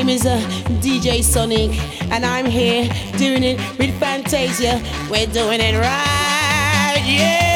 name is uh, DJ Sonic, and I'm here doing it with Fantasia. We're doing it right, yeah.